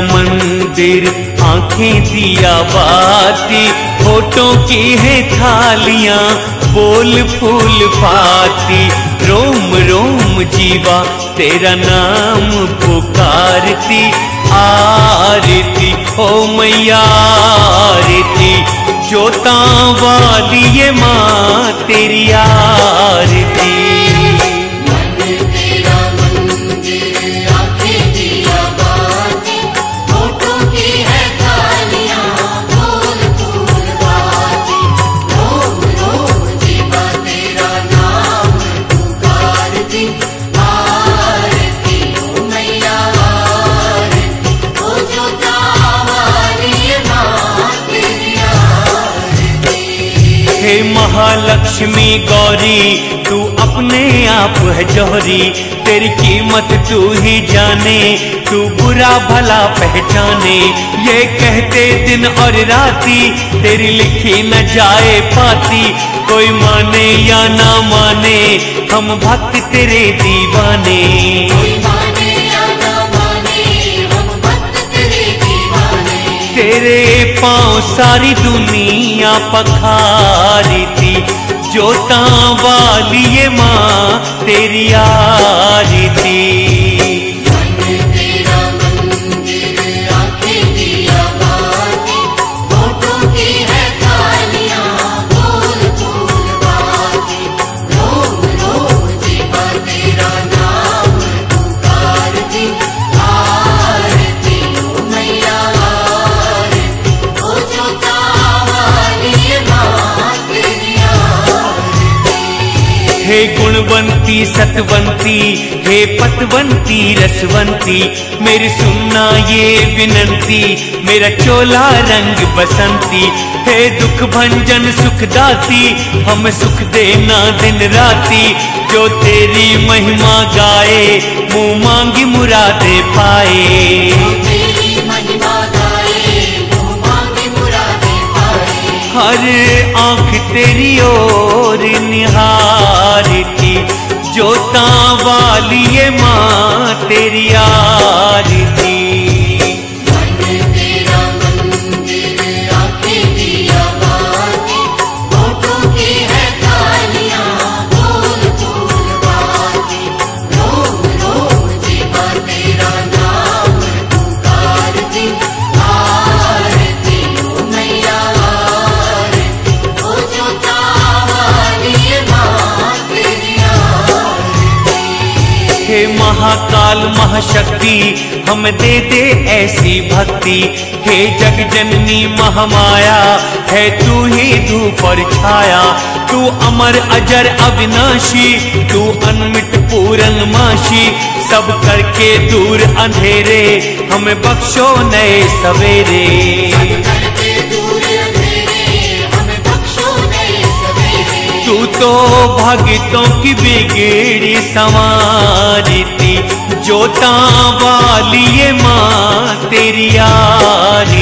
मंदिर, आँखें दिया बाती, होठों की है थालियाँ, बोल फूल पाती रोम रोम जीवा, तेरा नाम पुकारती। आरती ओ मैया, आरती। जोता वाली ये माँ, तेरी आरती। महालक्ष्मी गौरी, तू अपने आप है जौहरी। तेरी कीमत तू ही जाने, तू बुरा भला पहचाने। ये कहते दिन और राती, तेरी लिखी न जाए पाती। कोई माने या ना माने, हम भक्त तेरे दीवाने। तेरे पाँव सारी दुनिया पखारी थी जोता वाली ये माँ तेरी आरती हे गुणवंती सतवंती हे पतवंती रसवंती मेरी सुनना ये विनंती मेरा चोला रंग बसंती हे दुख भंजन सुखदाती हम सुख देना दिन राती जो तेरी महिमा गाए मुँह मांगी मुरादे पाए। हर आँख तेरी ओर निहारती जोता वाली ये माँ तेरी। हे महाकाल महाशक्ति, हम दे दे ऐसी भक्ति। हे जग जननी महामाया, है तू ही धूप और छाया। तू अमर अजर अविनाशी, तू अनमिट पूरन माशी। सब करके दूर अंधेरे, हमें बख्शो नए सवेरे। तू भगतों की बिगड़ी संवारती जोता वाली ये माँ तेरी आरती